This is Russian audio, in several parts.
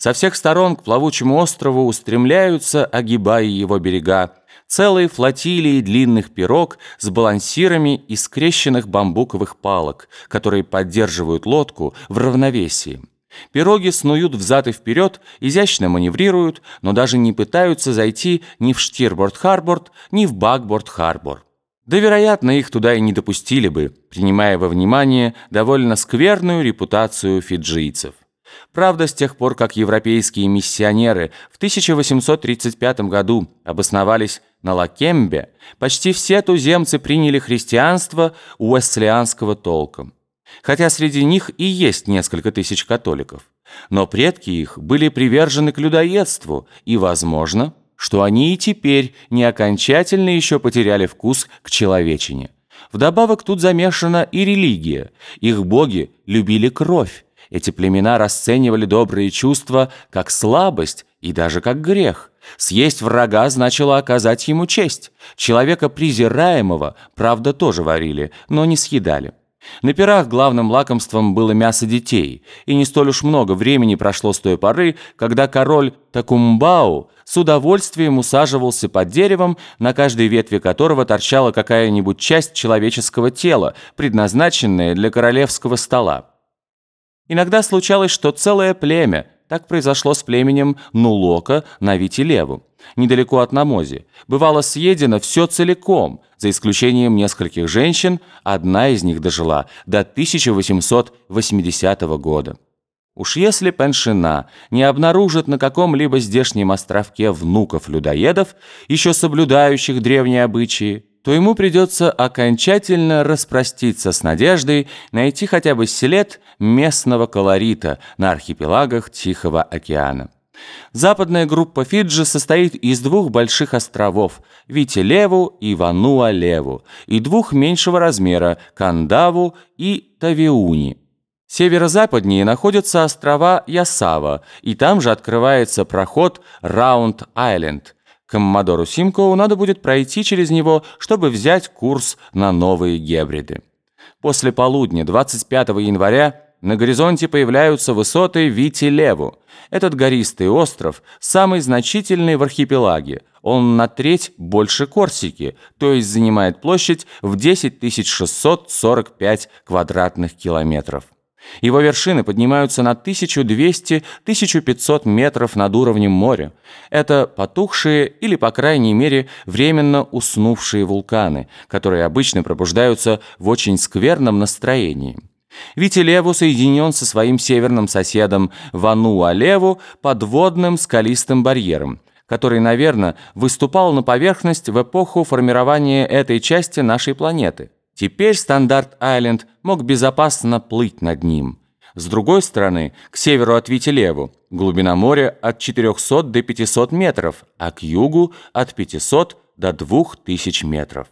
Со всех сторон к плавучему острову устремляются, огибая его берега, целые флотилии длинных пирог с балансирами из скрещенных бамбуковых палок, которые поддерживают лодку в равновесии. Пироги снуют взад и вперед, изящно маневрируют, но даже не пытаются зайти ни в Штирборт-Харбор, ни в Бакборт-Харбор. Да, вероятно, их туда и не допустили бы, принимая во внимание довольно скверную репутацию фиджийцев. Правда, с тех пор, как европейские миссионеры в 1835 году обосновались на Лакембе, почти все туземцы приняли христианство уэслианского толком. Хотя среди них и есть несколько тысяч католиков. Но предки их были привержены к людоедству, и, возможно, что они и теперь не окончательно еще потеряли вкус к человечине. Вдобавок тут замешана и религия. Их боги любили кровь, эти племена расценивали добрые чувства как слабость и даже как грех. Съесть врага значило оказать ему честь. Человека презираемого, правда, тоже варили, но не съедали. На пирах главным лакомством было мясо детей, и не столь уж много времени прошло с той поры, когда король Такумбау с удовольствием усаживался под деревом, на каждой ветви которого торчала какая-нибудь часть человеческого тела, предназначенная для королевского стола. Иногда случалось, что целое племя, так произошло с племенем Нулока на Витилеву, недалеко от Намози, бывало съедено все целиком, за исключением нескольких женщин, одна из них дожила до 1880 года. Уж если Пеншина не обнаружит на каком-либо здешнем островке внуков-людоедов, еще соблюдающих древние обычаи, то ему придется окончательно распроститься с надеждой найти хотя бы след местного колорита на архипелагах Тихого океана. Западная группа Фиджи состоит из двух больших островов – Витилеву и Вануа-Леву, и двух меньшего размера – Кандаву и Тавиуни. Северо-западнее находятся острова Ясава, и там же открывается проход Раунд-Айленд – Коммодору Симкоу надо будет пройти через него, чтобы взять курс на новые гебриды. После полудня 25 января на горизонте появляются высоты Вити-Леву. Этот гористый остров самый значительный в архипелаге. Он на треть больше Корсики, то есть занимает площадь в 10 645 квадратных километров. Его вершины поднимаются на 1200-1500 метров над уровнем моря. Это потухшие или, по крайней мере, временно уснувшие вулканы, которые обычно пробуждаются в очень скверном настроении. Витилеву соединен со своим северным соседом Вануа-Леву подводным скалистым барьером, который, наверное, выступал на поверхность в эпоху формирования этой части нашей планеты. Теперь Стандарт-Айленд мог безопасно плыть над ним. С другой стороны, к северу от Витилеву, глубина моря от 400 до 500 метров, а к югу от 500 до 2000 метров.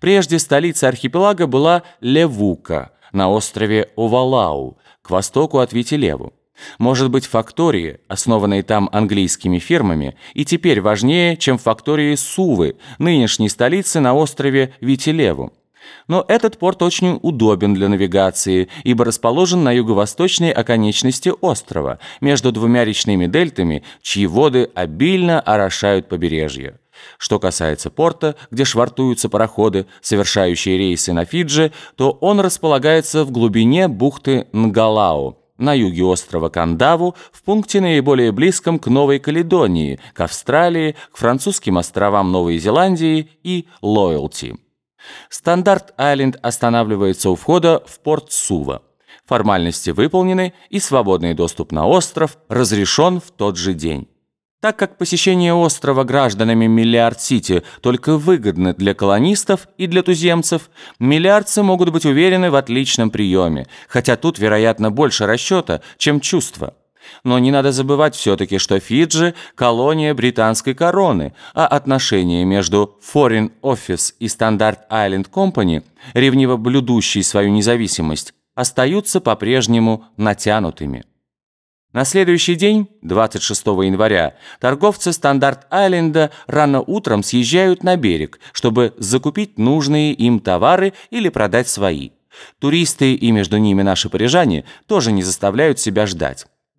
Прежде столица архипелага была Левука на острове Овалау, к востоку от Витилеву. Может быть, фактории, основанные там английскими фирмами, и теперь важнее, чем фактории Сувы, нынешней столицы на острове Витилеву. Но этот порт очень удобен для навигации, ибо расположен на юго-восточной оконечности острова, между двумя речными дельтами, чьи воды обильно орошают побережье. Что касается порта, где швартуются пароходы, совершающие рейсы на Фиджи, то он располагается в глубине бухты Нгалау, на юге острова Кандаву, в пункте наиболее близком к Новой Каледонии, к Австралии, к французским островам Новой Зеландии и Лоялти. Стандарт-Айленд останавливается у входа в порт Сува. Формальности выполнены, и свободный доступ на остров разрешен в тот же день. Так как посещение острова гражданами Миллиард-Сити только выгодно для колонистов и для туземцев, миллиардцы могут быть уверены в отличном приеме, хотя тут, вероятно, больше расчета, чем чувства. Но не надо забывать все-таки, что Фиджи – колония британской короны, а отношения между Foreign Office и Standard Island Company, ревниво блюдущие свою независимость, остаются по-прежнему натянутыми. На следующий день, 26 января, торговцы Стандарт-Айленда рано утром съезжают на берег, чтобы закупить нужные им товары или продать свои. Туристы и между ними наши парижане тоже не заставляют себя ждать.